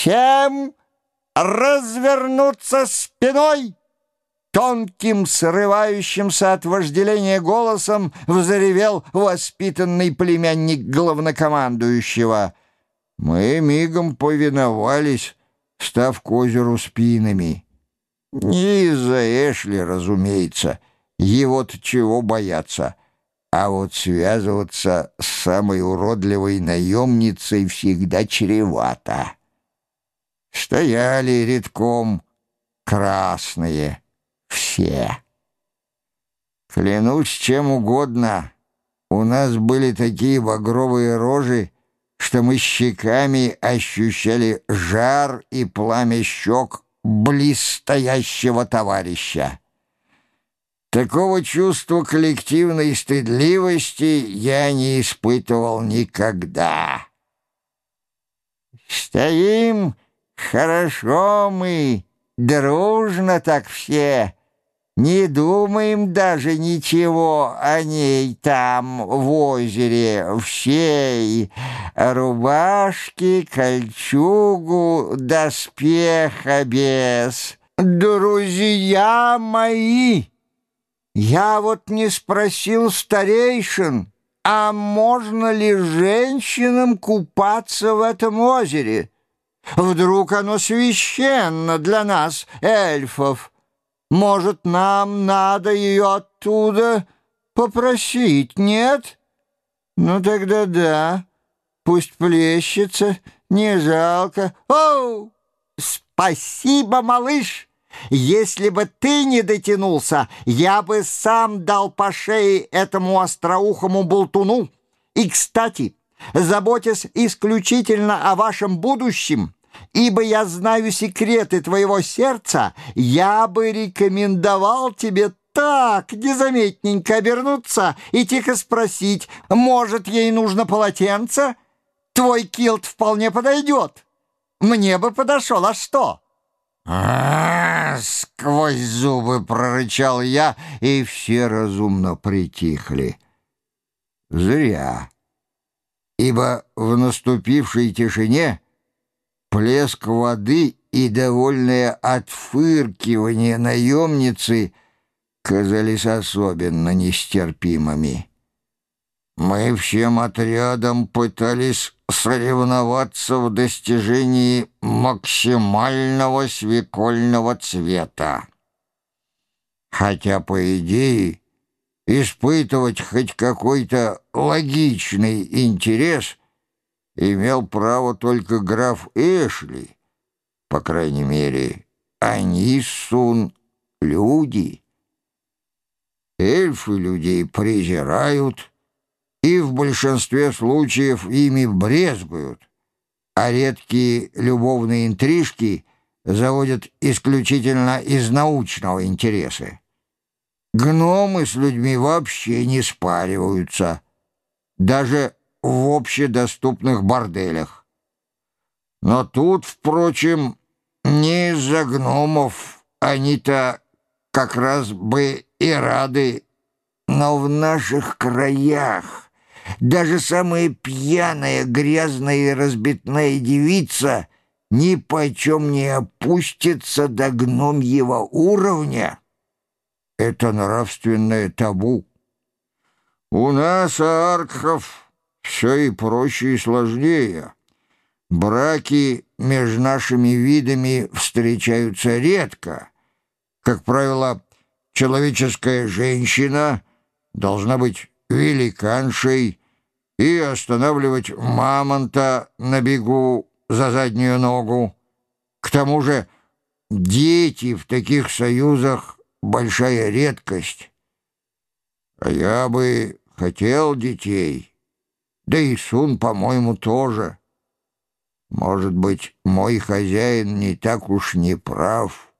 Всем развернуться спиной!» Тонким, срывающимся от вожделения голосом взревел воспитанный племянник главнокомандующего. Мы мигом повиновались, став к озеру спинами. Не из-за Эшли, разумеется, его-то чего бояться. А вот связываться с самой уродливой наемницей всегда чревато. Стояли редком красные все. Клянусь чем угодно, у нас были такие багровые рожи, что мы щеками ощущали жар и пламя щек близстоящего товарища. Такого чувства коллективной стыдливости я не испытывал никогда. Стоим хорошо мы, дружно так все, не думаем даже ничего о ней там, в озере, всей. Рубашки, кольчугу, доспеха без. Друзья мои, я вот не спросил старейшин, а можно ли женщинам купаться в этом озере? Вдруг оно священно для нас, эльфов? Может, нам надо ее оттуда попросить, нет? Ну, тогда да, пусть плещется, не жалко. Оу, спасибо, малыш! Если бы ты не дотянулся, я бы сам дал по шее этому остроухому болтуну. И, кстати, заботясь исключительно о вашем будущем, ибо я знаю секреты твоего сердца, я бы рекомендовал тебе так незаметненько обернуться и тихо спросить, может, ей нужно полотенце? Твой килт вполне подойдет. Мне бы подошел, а что?» а, сквозь зубы прорычал я, и все разумно притихли. Зря, ибо в наступившей тишине Плеск воды и довольное отфыркивание наемницы казались особенно нестерпимыми. Мы всем отрядом пытались соревноваться в достижении максимального свекольного цвета. Хотя, по идее, испытывать хоть какой-то логичный интерес имел право только граф Эшли. По крайней мере, они, Сун, люди. Эльфы людей презирают и в большинстве случаев ими брезгуют, а редкие любовные интрижки заводят исключительно из научного интереса. Гномы с людьми вообще не спариваются. Даже в общедоступных борделях. Но тут, впрочем, не из-за гномов, они-то как раз бы и рады, но в наших краях даже самая пьяная, грязная и разбитная девица ни почем не опустится до гномьего уровня. Это нравственное табу. У нас, аркхов, все и проще, и сложнее. Браки между нашими видами встречаются редко. Как правило, человеческая женщина должна быть великаншей и останавливать мамонта на бегу за заднюю ногу. К тому же дети в таких союзах — большая редкость. А я бы хотел детей». Да и Сун, по-моему, тоже. Может быть, мой хозяин не так уж не прав,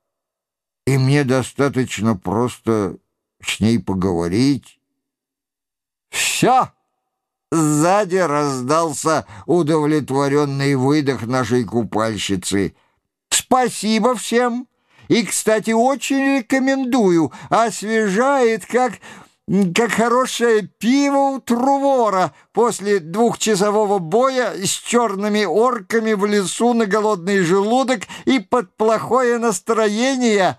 и мне достаточно просто с ней поговорить. Все! Сзади раздался удовлетворенный выдох нашей купальщицы. «Спасибо всем! И, кстати, очень рекомендую. Освежает, как как хорошее пиво у Трувора после двухчасового боя с черными орками в лесу на голодный желудок и под плохое настроение.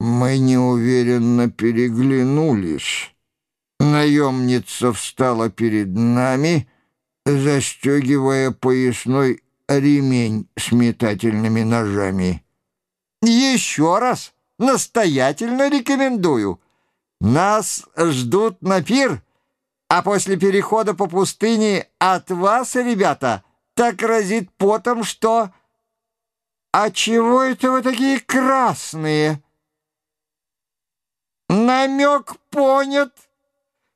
Мы неуверенно переглянулись. Наемница встала перед нами, застегивая поясной ремень с метательными ножами. «Еще раз настоятельно рекомендую». Нас ждут на пир, а после перехода по пустыне от вас, ребята, так разит потом, что... А чего это вы такие красные? Намек понят.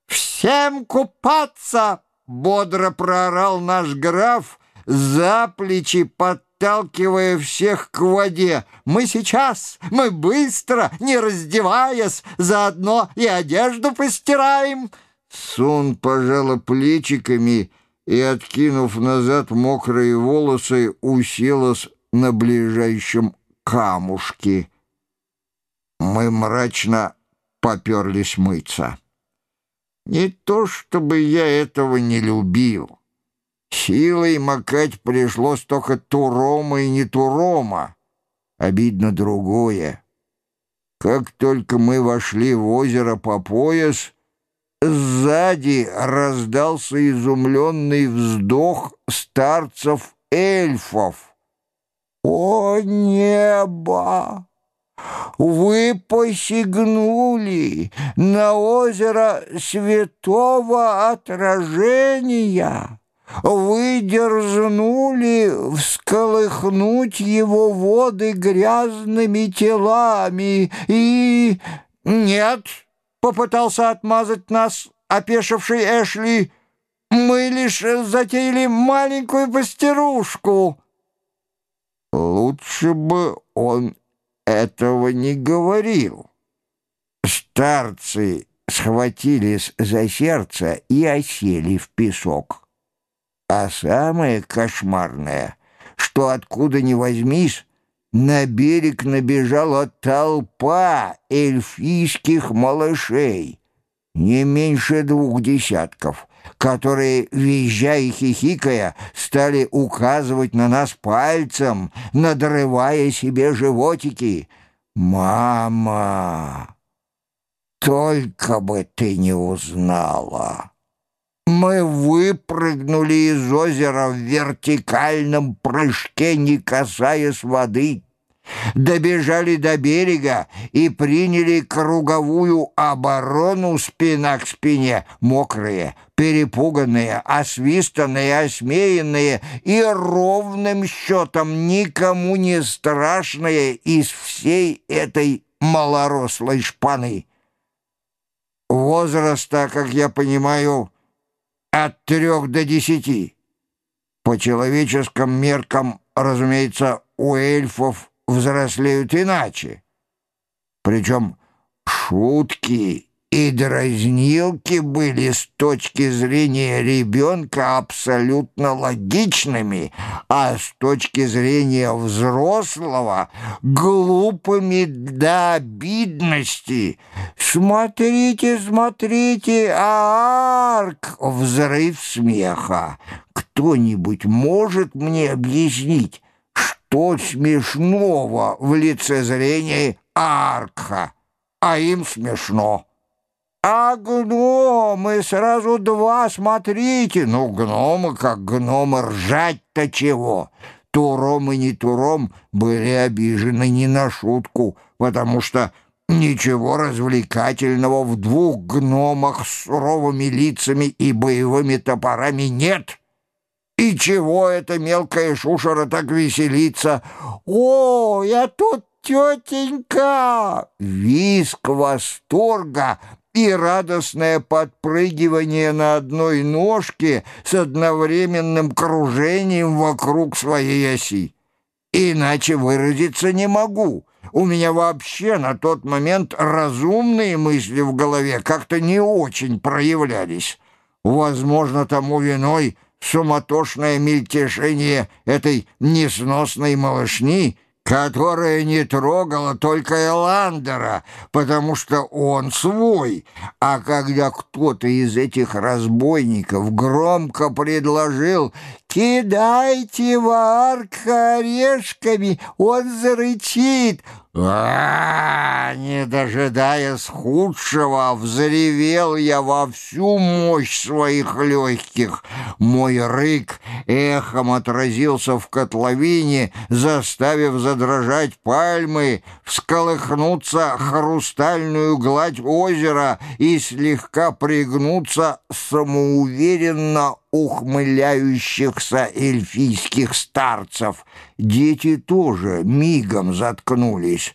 Всем купаться, бодро проорал наш граф, за плечи под подталкивая всех к воде. «Мы сейчас, мы быстро, не раздеваясь, заодно и одежду постираем!» Сун пожала плечиками и, откинув назад мокрые волосы, уселась на ближайшем камушке. Мы мрачно поперлись мыться. Не то чтобы я этого не любил. Силой макать пришлось только Турома и не Турома. Обидно другое. Как только мы вошли в озеро по пояс, сзади раздался изумленный вздох старцев-эльфов. «О небо! Вы посягнули на озеро святого отражения!» Вы дерзнули всколыхнуть его воды грязными телами и... Нет, попытался отмазать нас опешивший Эшли. Мы лишь затеяли маленькую пастерушку. Лучше бы он этого не говорил. Старцы схватились за сердце и осели в песок. А самое кошмарное, что откуда ни возьмись, на берег набежала толпа эльфийских малышей, не меньше двух десятков, которые, визжа и хихикая, стали указывать на нас пальцем, надрывая себе животики. «Мама, только бы ты не узнала!» Мы выпрыгнули из озера в вертикальном прыжке, не касаясь воды. Добежали до берега и приняли круговую оборону спина к спине, мокрые, перепуганные, освистанные, осмеянные и ровным счетом никому не страшные из всей этой малорослой шпаны. Возраста, как я понимаю, от трех до десяти. По человеческим меркам, разумеется, у эльфов взрослеют иначе. Причем шутки и дразнилки были с точки зрения ребенка абсолютно логичными, а с точки зрения взрослого — глупыми до обидности. «Смотрите, смотрите, арк!» — взрыв смеха. «Кто-нибудь может мне объяснить, что смешного в лице зрения арка?» А им смешно. «А гномы, сразу два, смотрите! Ну, гномы как гномы, ржать-то чего!» Туром и не Туром были обижены не на шутку, потому что ничего развлекательного в двух гномах с суровыми лицами и боевыми топорами нет. И чего эта мелкая шушера так веселится? «О, я тут тетенька!» Виск восторга и радостное подпрыгивание на одной ножке с одновременным кружением вокруг своей оси. Иначе выразиться не могу. У меня вообще на тот момент разумные мысли в голове как-то не очень проявлялись. Возможно, тому виной суматошное мельтешение этой несносной малышни — которая не трогала только Эландера, потому что он свой. А когда кто-то из этих разбойников громко предложил «Кидайте Варка орешками, он зарычит!» а, не дожидаясь худшего, взревел я во всю мощь своих легких. Мой рык эхом отразился в котловине, заставив задрожать пальмы, всколыхнуться хрустальную гладь озера и слегка пригнуться самоуверенно ухмыляющихся эльфийских старцев. Дети тоже мигом заткнулись.